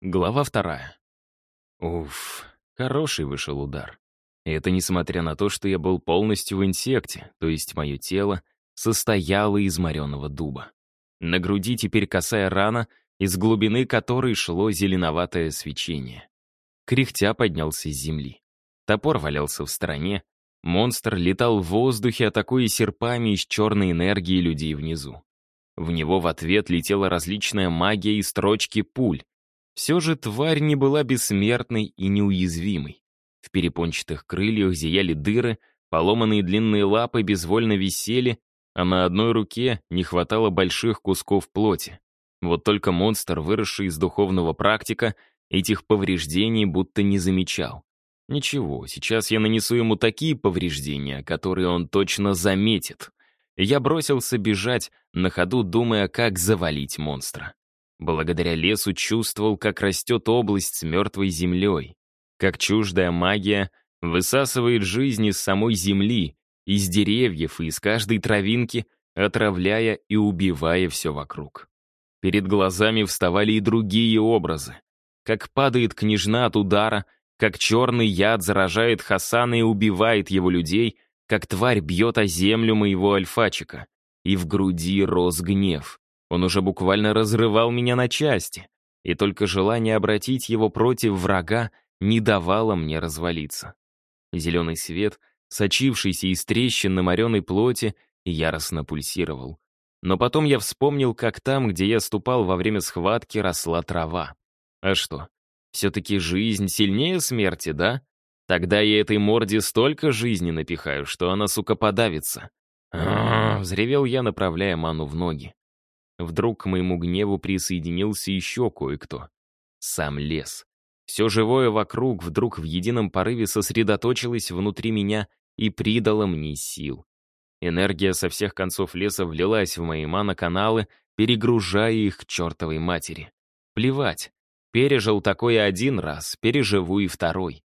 Глава вторая. Уф, хороший вышел удар. И это несмотря на то, что я был полностью в инсекте, то есть мое тело состояло из мореного дуба. На груди теперь косая рана, из глубины которой шло зеленоватое свечение. Кряхтя поднялся с земли. Топор валялся в стороне. Монстр летал в воздухе, атакуя серпами из черной энергии людей внизу. В него в ответ летела различная магия и строчки пуль, все же тварь не была бессмертной и неуязвимой. В перепончатых крыльях зияли дыры, поломанные длинные лапы безвольно висели, а на одной руке не хватало больших кусков плоти. Вот только монстр, выросший из духовного практика, этих повреждений будто не замечал. Ничего, сейчас я нанесу ему такие повреждения, которые он точно заметит. Я бросился бежать, на ходу думая, как завалить монстра. Благодаря лесу чувствовал, как растет область с мертвой землей, как чуждая магия высасывает жизнь из самой земли, из деревьев и из каждой травинки, отравляя и убивая все вокруг. Перед глазами вставали и другие образы. Как падает княжна от удара, как черный яд заражает Хасана и убивает его людей, как тварь бьет о землю моего альфачика. И в груди рос гнев. Он уже буквально разрывал меня на части, и только желание обратить его против врага не давало мне развалиться. Зеленый свет, сочившийся из трещин на мореной плоти, яростно пульсировал. Но потом я вспомнил, как там, где я ступал во время схватки, росла трава. А что, все-таки жизнь сильнее смерти, да? Тогда я этой морде столько жизни напихаю, что она, сука, подавится. Взревел я, направляя ману в ноги. Вдруг к моему гневу присоединился еще кое-кто. Сам лес. Все живое вокруг вдруг в едином порыве сосредоточилось внутри меня и придало мне сил. Энергия со всех концов леса влилась в мои мана-каналы, перегружая их к чертовой матери. Плевать. Пережил такое один раз, переживу и второй.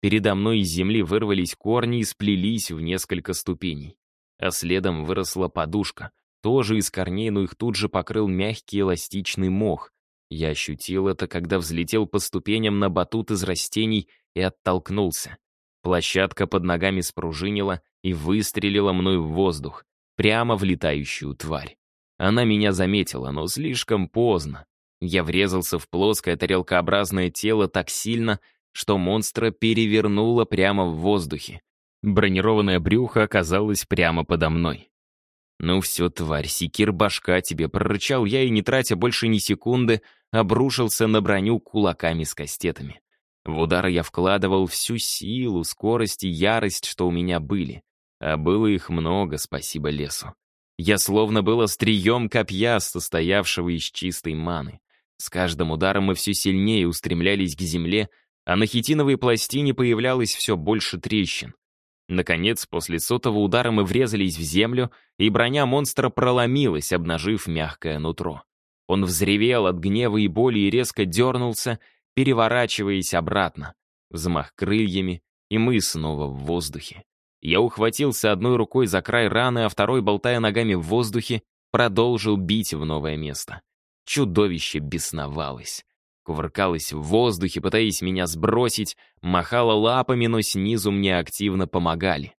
Передо мной из земли вырвались корни и сплелись в несколько ступеней. А следом выросла подушка, тоже из корней, но их тут же покрыл мягкий эластичный мох. Я ощутил это, когда взлетел по ступеням на батут из растений и оттолкнулся. Площадка под ногами спружинила и выстрелила мной в воздух, прямо в летающую тварь. Она меня заметила, но слишком поздно. Я врезался в плоское тарелкообразное тело так сильно, что монстра перевернуло прямо в воздухе. Бронированное брюхо оказалось прямо подо мной. «Ну все, тварь, секир башка тебе!» — прорычал я и, не тратя больше ни секунды, обрушился на броню кулаками с кастетами. В удары я вкладывал всю силу, скорость и ярость, что у меня были. А было их много, спасибо лесу. Я словно был острием копья, состоявшего из чистой маны. С каждым ударом мы все сильнее устремлялись к земле, а на хитиновой пластине появлялось все больше трещин. Наконец, после сотого удара мы врезались в землю, и броня монстра проломилась, обнажив мягкое нутро. Он взревел от гнева и боли и резко дернулся, переворачиваясь обратно. Взмах крыльями, и мы снова в воздухе. Я ухватился одной рукой за край раны, а второй, болтая ногами в воздухе, продолжил бить в новое место. Чудовище бесновалось кувыркалась в воздухе, пытаясь меня сбросить, махала лапами, но снизу мне активно помогали.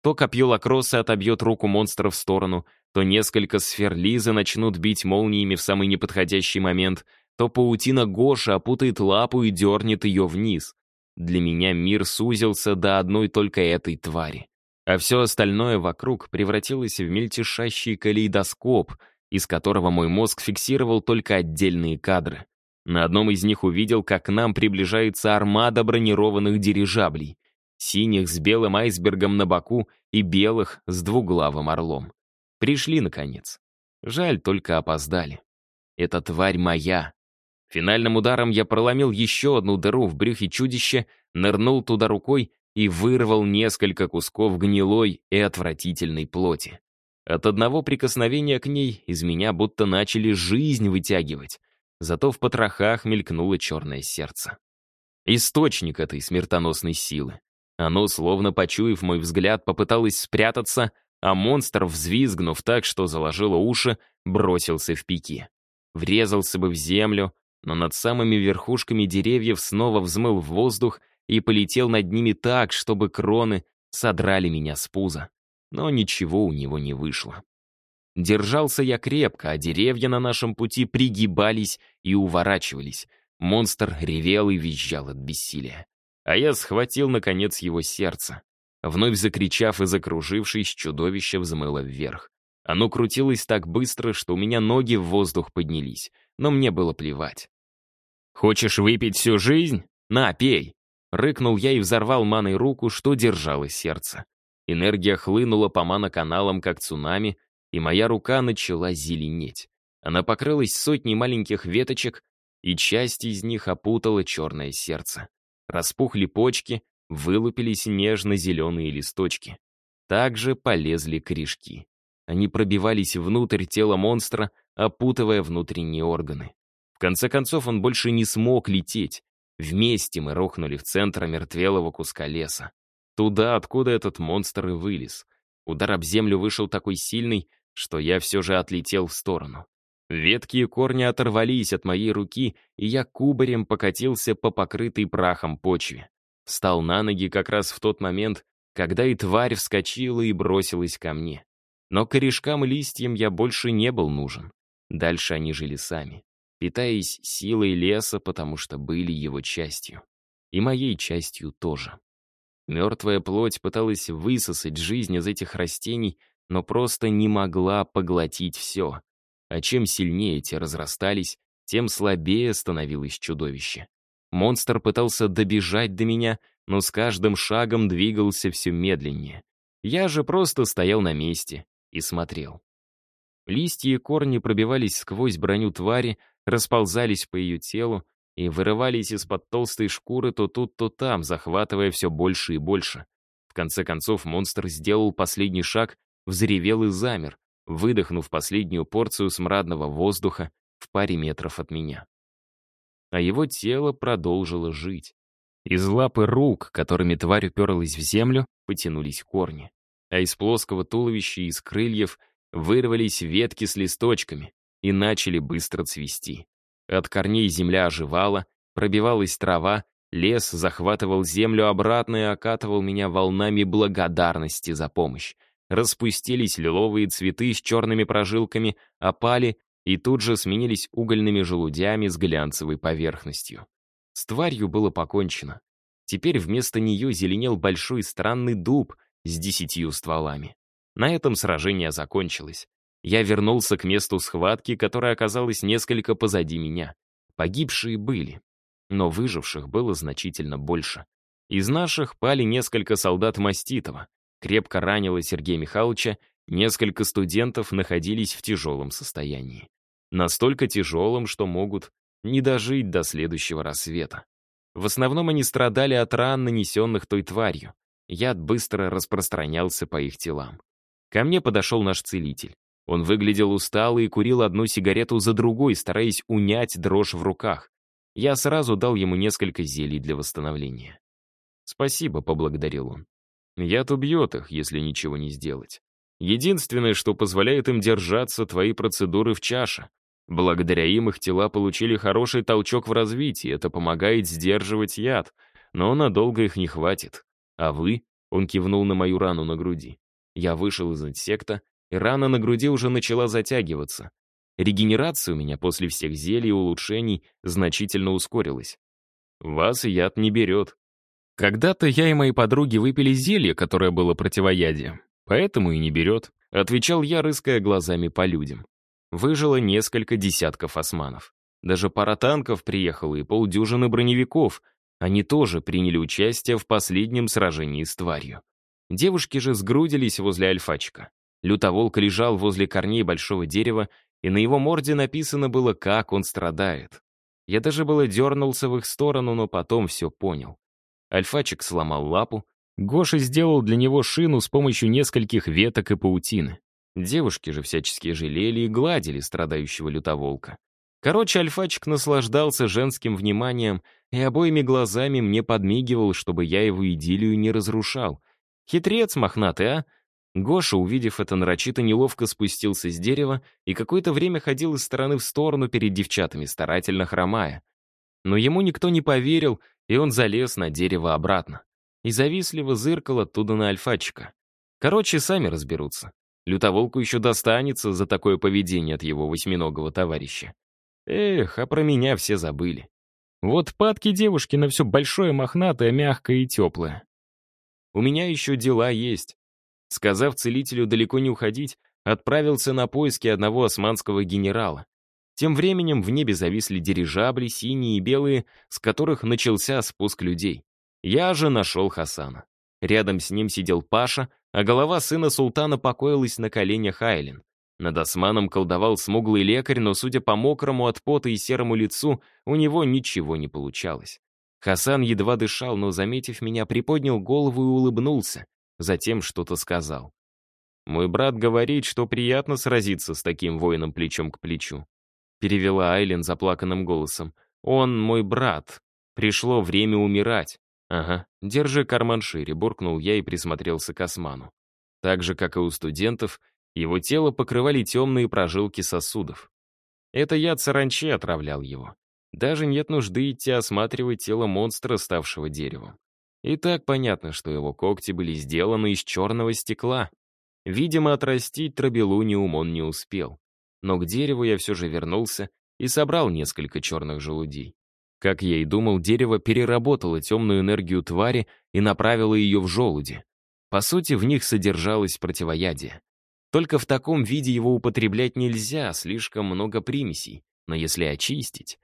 То копье лакроса отобьет руку монстра в сторону, то несколько сфер Лизы начнут бить молниями в самый неподходящий момент, то паутина Гоши опутает лапу и дернет ее вниз. Для меня мир сузился до одной только этой твари. А все остальное вокруг превратилось в мельтешащий калейдоскоп, из которого мой мозг фиксировал только отдельные кадры. На одном из них увидел, как к нам приближается армада бронированных дирижаблей. Синих с белым айсбергом на боку и белых с двуглавым орлом. Пришли, наконец. Жаль, только опоздали. Эта тварь моя. Финальным ударом я проломил еще одну дыру в брюхе чудища, нырнул туда рукой и вырвал несколько кусков гнилой и отвратительной плоти. От одного прикосновения к ней из меня будто начали жизнь вытягивать. Зато в потрохах мелькнуло черное сердце. Источник этой смертоносной силы. Оно, словно почуяв мой взгляд, попыталось спрятаться, а монстр, взвизгнув так, что заложило уши, бросился в пике. Врезался бы в землю, но над самыми верхушками деревьев снова взмыл в воздух и полетел над ними так, чтобы кроны содрали меня с пуза. Но ничего у него не вышло. Держался я крепко, а деревья на нашем пути пригибались и уворачивались. Монстр ревел и визжал от бессилия. А я схватил, наконец, его сердце. Вновь закричав и закружившись, чудовище взмыло вверх. Оно крутилось так быстро, что у меня ноги в воздух поднялись, но мне было плевать. «Хочешь выпить всю жизнь? На, пей!» Рыкнул я и взорвал маной руку, что держало сердце. Энергия хлынула по маноканалам, как цунами, и моя рука начала зеленеть. Она покрылась сотней маленьких веточек, и часть из них опутала черное сердце. Распухли почки, вылупились нежно-зеленые листочки. Также полезли корешки. Они пробивались внутрь тела монстра, опутывая внутренние органы. В конце концов, он больше не смог лететь. Вместе мы рухнули в центр мертвелого куска леса. Туда, откуда этот монстр и вылез. Удар об землю вышел такой сильный, что я все же отлетел в сторону. Ветки и корни оторвались от моей руки, и я кубарем покатился по покрытой прахом почве. Встал на ноги как раз в тот момент, когда и тварь вскочила и бросилась ко мне. Но корешкам и листьям я больше не был нужен. Дальше они жили сами, питаясь силой леса, потому что были его частью. И моей частью тоже. Мертвая плоть пыталась высосать жизнь из этих растений, но просто не могла поглотить все. А чем сильнее те разрастались, тем слабее становилось чудовище. Монстр пытался добежать до меня, но с каждым шагом двигался все медленнее. Я же просто стоял на месте, и смотрел. Листья и корни пробивались сквозь броню твари, расползались по ее телу и вырывались из-под толстой шкуры то тут, то там, захватывая все больше и больше. В конце концов монстр сделал последний шаг, взревел и замер, выдохнув последнюю порцию смрадного воздуха в паре метров от меня. А его тело продолжило жить. Из лапы рук, которыми тварь уперлась в землю, потянулись корни а из плоского туловища и из крыльев вырвались ветки с листочками и начали быстро цвести. От корней земля оживала, пробивалась трава, лес захватывал землю обратно и окатывал меня волнами благодарности за помощь. Распустились лиловые цветы с черными прожилками, опали и тут же сменились угольными желудями с глянцевой поверхностью. С тварью было покончено. Теперь вместо нее зеленел большой странный дуб, с десятью стволами. На этом сражение закончилось. Я вернулся к месту схватки, которая оказалась несколько позади меня. Погибшие были, но выживших было значительно больше. Из наших пали несколько солдат Маститова, крепко ранило Сергея Михайловича, несколько студентов находились в тяжелом состоянии. Настолько тяжелом, что могут не дожить до следующего рассвета. В основном они страдали от ран, нанесенных той тварью. Яд быстро распространялся по их телам. Ко мне подошел наш целитель. Он выглядел усталый и курил одну сигарету за другой, стараясь унять дрожь в руках. Я сразу дал ему несколько зелий для восстановления. «Спасибо», — поблагодарил он. «Яд убьет их, если ничего не сделать. Единственное, что позволяет им держаться, твои процедуры в чаше. Благодаря им их тела получили хороший толчок в развитии, это помогает сдерживать яд, но надолго их не хватит. А вы?» — он кивнул на мою рану на груди. Я вышел из инсекта, и рана на груди уже начала затягиваться. Регенерация у меня после всех зелий и улучшений значительно ускорилась. Вас яд не берет. Когда-то я и мои подруги выпили зелье, которое было противоядием. Поэтому и не берет, отвечал я, рыская глазами по людям. Выжило несколько десятков османов. Даже пара танков приехала и полдюжины броневиков, они тоже приняли участие в последнем сражении с тварью. Девушки же сгрудились возле альфачка. Лютоволк лежал возле корней большого дерева, и на его морде написано было, как он страдает. Я даже было дернулся в их сторону, но потом все понял. Альфачик сломал лапу, Гоша сделал для него шину с помощью нескольких веток и паутины. Девушки же всячески жалели и гладили страдающего лютоволка. Короче, альфачик наслаждался женским вниманием и обоими глазами мне подмигивал, чтобы я его идиллию не разрушал. Хитрец мохнатый, а? Гоша, увидев это, нарочито неловко спустился с дерева и какое-то время ходил из стороны в сторону перед девчатами, старательно хромая. Но ему никто не поверил, и он залез на дерево обратно. И завистливо зыркал оттуда на альфачика. Короче, сами разберутся. Лютоволку еще достанется за такое поведение от его восьминогого товарища. Эх, а про меня все забыли. Вот падки девушки на все большое, мохнатое, мягкое и теплое. У меня еще дела есть. Сказав целителю далеко не уходить, отправился на поиски одного османского генерала. Тем временем в небе зависли дирижабли, синие и белые, с которых начался спуск людей. Я же нашел Хасана. Рядом с ним сидел Паша, а голова сына султана покоилась на коленях Айлин. Над османом колдовал смуглый лекарь, но, судя по мокрому от пота и серому лицу, у него ничего не получалось. Хасан едва дышал, но, заметив меня, приподнял голову и улыбнулся. Затем что-то сказал. «Мой брат говорит, что приятно сразиться с таким воином плечом к плечу», перевела Айлен заплаканным голосом. «Он мой брат. Пришло время умирать». «Ага, держи карман шире», — буркнул я и присмотрелся к осману. Так же, как и у студентов, его тело покрывали темные прожилки сосудов. Это яд саранчи отравлял его. Даже нет нужды идти осматривать тело монстра, ставшего деревом. И так понятно, что его когти были сделаны из черного стекла. Видимо, отрастить трабелуниум он не успел. Но к дереву я все же вернулся и собрал несколько черных желудей. Как я и думал, дерево переработало темную энергию твари и направило ее в желуди. По сути, в них содержалось противоядие. Только в таком виде его употреблять нельзя, слишком много примесей. Но если очистить,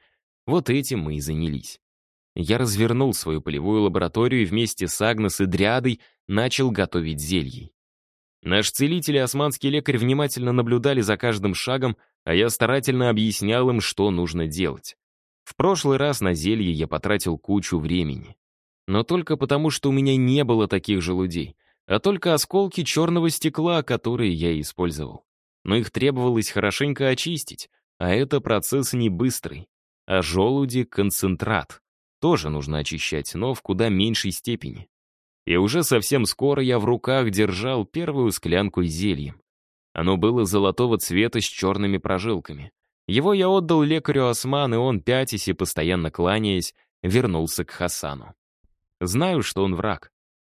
вот этим мы и занялись. Я развернул свою полевую лабораторию и вместе с Агнес и Дриадой начал готовить зелье. Наш целитель и османский лекарь внимательно наблюдали за каждым шагом, а я старательно объяснял им, что нужно делать. В прошлый раз на зелье я потратил кучу времени. Но только потому, что у меня не было таких желудей — а только осколки черного стекла, которые я использовал. Но их требовалось хорошенько очистить, а это процесс не быстрый. А желуди — концентрат. Тоже нужно очищать, но в куда меньшей степени. И уже совсем скоро я в руках держал первую склянку с зельем. Оно было золотого цвета с черными прожилками. Его я отдал лекарю Осман, и он, пятясь и постоянно кланяясь, вернулся к Хасану. Знаю, что он враг.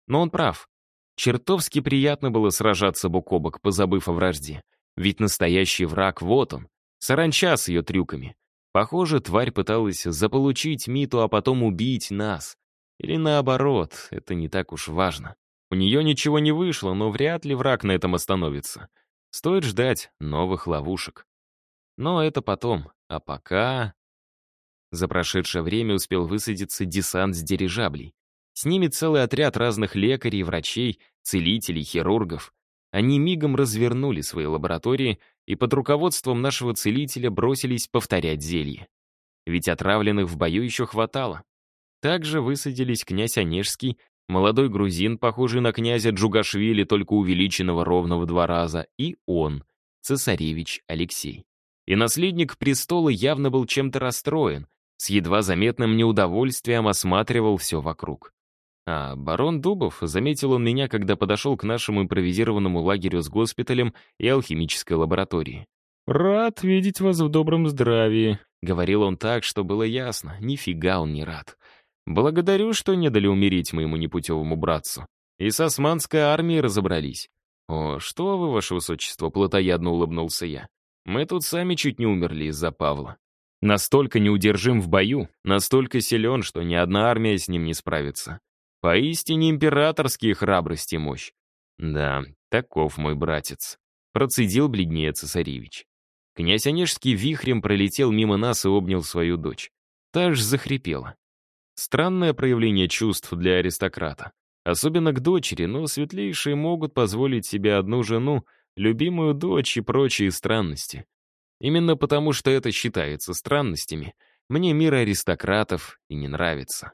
Но он прав. Чертовски приятно было сражаться бок о бок, позабыв о вражде. Ведь настоящий враг вот он, саранча с ее трюками. Похоже, тварь пыталась заполучить Миту, а потом убить нас. Или наоборот, это не так уж важно. У нее ничего не вышло, но вряд ли враг на этом остановится. Стоит ждать новых ловушек. Но это потом. А пока... За прошедшее время успел высадиться десант с дирижаблей. С ними целый отряд разных лекарей, врачей, целителей, хирургов. Они мигом развернули свои лаборатории и под руководством нашего целителя бросились повторять зелье. Ведь отравленных в бою еще хватало. Также высадились князь Онежский, молодой грузин, похожий на князя Джугашвили, только увеличенного ровно в два раза, и он, цесаревич Алексей. И наследник престола явно был чем-то расстроен, с едва заметным неудовольствием осматривал все вокруг. А барон Дубов заметил он меня, когда подошел к нашему импровизированному лагерю с госпиталем и алхимической лабораторией. «Рад видеть вас в добром здравии», — говорил он так, что было ясно, нифига он не рад. «Благодарю, что не дали умереть моему непутевому братцу. И с османской армией разобрались». «О, что вы, ваше высочество», — плотоядно улыбнулся я. «Мы тут сами чуть не умерли из-за Павла. Настолько неудержим в бою, настолько силен, что ни одна армия с ним не справится. Поистине императорские храбрость и мощь. Да, таков мой братец. Процедил бледнее цесаревич. Князь Онежский вихрем пролетел мимо нас и обнял свою дочь. Та аж захрипела. Странное проявление чувств для аристократа. Особенно к дочери, но светлейшие могут позволить себе одну жену, любимую дочь и прочие странности. Именно потому, что это считается странностями, мне мир аристократов и не нравится.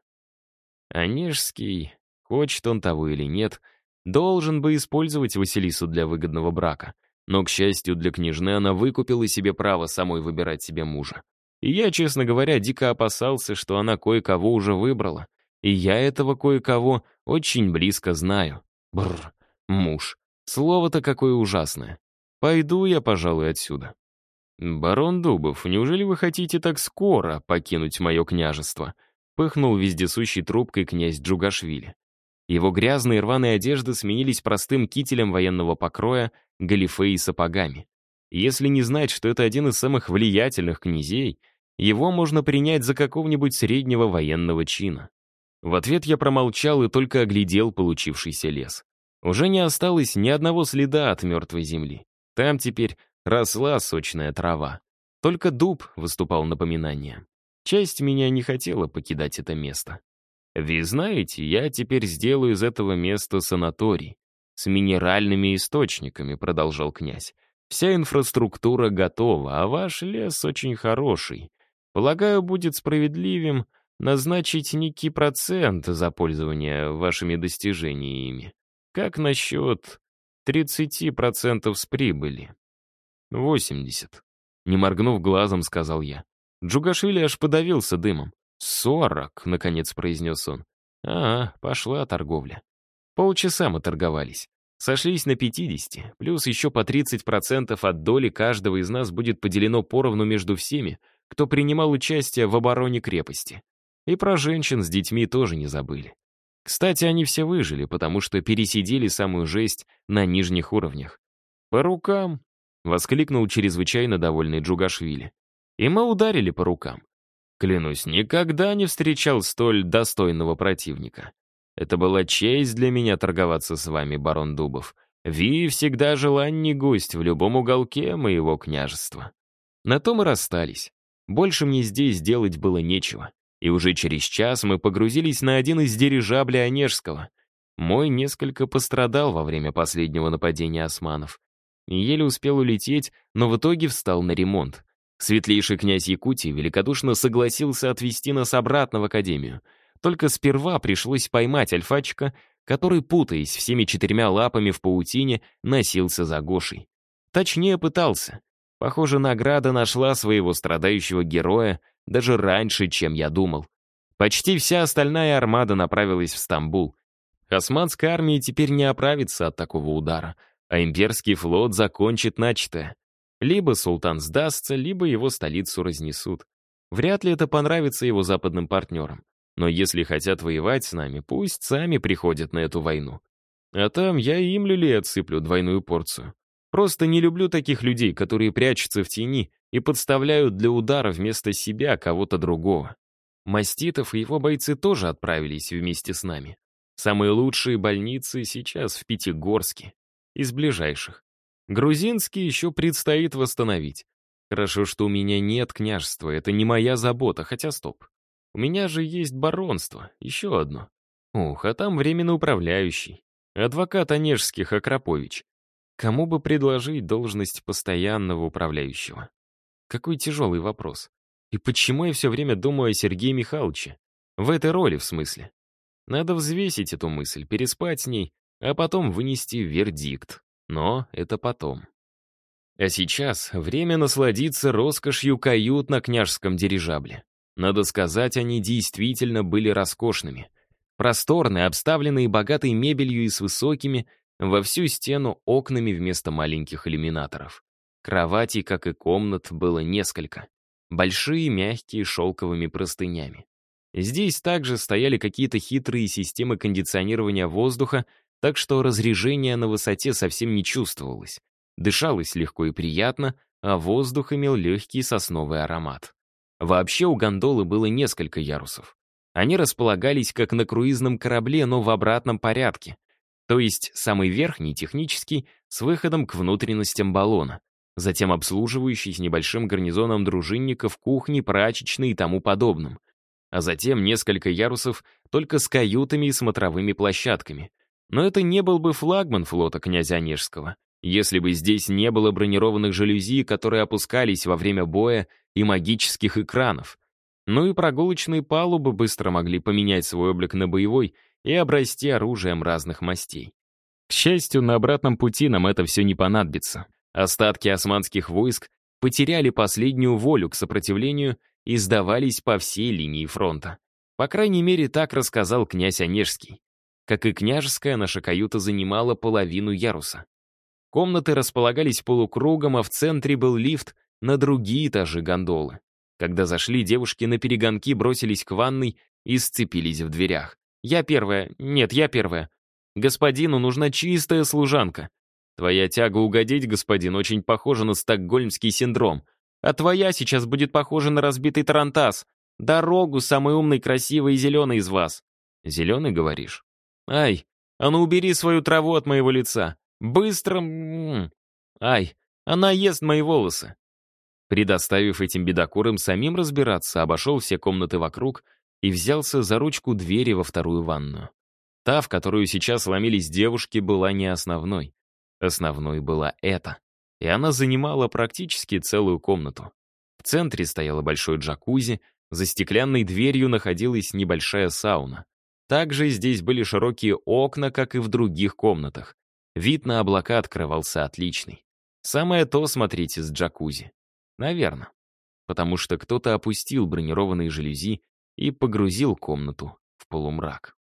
Онежский, хочет он того или нет, должен бы использовать Василису для выгодного брака. Но, к счастью для княжны, она выкупила себе право самой выбирать себе мужа. И я, честно говоря, дико опасался, что она кое-кого уже выбрала. И я этого кое-кого очень близко знаю. Бррр, муж. Слово-то какое ужасное. Пойду я, пожалуй, отсюда. «Барон Дубов, неужели вы хотите так скоро покинуть мое княжество?» пыхнул вездесущей трубкой князь Джугашвили. Его грязные рваные одежды сменились простым кителем военного покроя, галифе и сапогами. Если не знать, что это один из самых влиятельных князей, его можно принять за какого-нибудь среднего военного чина. В ответ я промолчал и только оглядел получившийся лес. Уже не осталось ни одного следа от мертвой земли. Там теперь росла сочная трава. Только дуб выступал напоминанием. Часть меня не хотела покидать это место. Вы знаете, я теперь сделаю из этого места санаторий. С минеральными источниками, продолжал князь. Вся инфраструктура готова, а ваш лес очень хороший. Полагаю, будет справедливым назначить некий процент за пользование вашими достижениями. Как насчет 30% с прибыли? 80. Не моргнув глазом, сказал я. Джугашвили аж подавился дымом. «Сорок», — наконец произнес он. «А, пошла торговля». Полчаса мы торговались. Сошлись на 50, плюс еще по 30% от доли каждого из нас будет поделено поровну между всеми, кто принимал участие в обороне крепости. И про женщин с детьми тоже не забыли. Кстати, они все выжили, потому что пересидели самую жесть на нижних уровнях. «По рукам!» — воскликнул чрезвычайно довольный Джугашвили и мы ударили по рукам. Клянусь, никогда не встречал столь достойного противника. Это была честь для меня торговаться с вами, барон Дубов. Ви всегда желанный гость в любом уголке моего княжества. На то мы расстались. Больше мне здесь делать было нечего. И уже через час мы погрузились на один из дирижаблей Онежского. Мой несколько пострадал во время последнего нападения османов. Еле успел улететь, но в итоге встал на ремонт. Светлейший князь Якутии великодушно согласился отвезти нас обратно в академию. Только сперва пришлось поймать альфачика, который, путаясь всеми четырьмя лапами в паутине, носился за Гошей. Точнее, пытался. Похоже, награда нашла своего страдающего героя даже раньше, чем я думал. Почти вся остальная армада направилась в Стамбул. Османская армия теперь не оправится от такого удара, а имперский флот закончит начатое. Либо султан сдастся, либо его столицу разнесут. Вряд ли это понравится его западным партнерам. Но если хотят воевать с нами, пусть сами приходят на эту войну. А там я им люлей отсыплю двойную порцию. Просто не люблю таких людей, которые прячутся в тени и подставляют для удара вместо себя кого-то другого. Маститов и его бойцы тоже отправились вместе с нами. Самые лучшие больницы сейчас в Пятигорске. Из ближайших. Грузинский еще предстоит восстановить. Хорошо, что у меня нет княжества, это не моя забота, хотя стоп. У меня же есть баронство, еще одно. Ух, а там временно управляющий. Адвокат Онежских Акропович. Кому бы предложить должность постоянного управляющего? Какой тяжелый вопрос. И почему я все время думаю о Сергее Михайловиче? В этой роли, в смысле. Надо взвесить эту мысль, переспать с ней, а потом вынести вердикт. Но это потом. А сейчас время насладиться роскошью кают на княжском дирижабле. Надо сказать, они действительно были роскошными. Просторные, обставленные богатой мебелью и с высокими, во всю стену окнами вместо маленьких иллюминаторов. Кроватей, как и комнат, было несколько. Большие, мягкие, шелковыми простынями. Здесь также стояли какие-то хитрые системы кондиционирования воздуха так что разрежение на высоте совсем не чувствовалось. Дышалось легко и приятно, а воздух имел легкий сосновый аромат. Вообще у гондолы было несколько ярусов. Они располагались как на круизном корабле, но в обратном порядке. То есть самый верхний, технический, с выходом к внутренностям баллона, затем обслуживающий с небольшим гарнизоном дружинников, кухни, прачечной и тому подобным. А затем несколько ярусов только с каютами и смотровыми площадками. Но это не был бы флагман флота князя Онежского, если бы здесь не было бронированных жалюзи, которые опускались во время боя, и магических экранов. Ну и прогулочные палубы быстро могли поменять свой облик на боевой и обрасти оружием разных мастей. К счастью, на обратном пути нам это все не понадобится. Остатки османских войск потеряли последнюю волю к сопротивлению и сдавались по всей линии фронта. По крайней мере, так рассказал князь Онежский. Как и княжеская, наша каюта занимала половину яруса. Комнаты располагались полукругом, а в центре был лифт на другие этажи гондолы. Когда зашли, девушки на перегонки бросились к ванной и сцепились в дверях. «Я первая. Нет, я первая. Господину нужна чистая служанка. Твоя тяга угодить, господин, очень похожа на стокгольмский синдром. А твоя сейчас будет похожа на разбитый тарантас. Дорогу самый умный, красивый и зеленый из вас. Зеленый, говоришь? Ай, а ну убери свою траву от моего лица. Быстро... Ай, она ест мои волосы. Предоставив этим бедокурам самим разбираться, обошел все комнаты вокруг и взялся за ручку двери во вторую ванную. Та, в которую сейчас ломились девушки, была не основной. Основной была эта. И она занимала практически целую комнату. В центре стояло большое джакузи, за стеклянной дверью находилась небольшая сауна. Также здесь были широкие окна, как и в других комнатах. Вид на облака открывался отличный. Самое то смотрите с джакузи. Наверное. Потому что кто-то опустил бронированные жалюзи и погрузил комнату в полумрак.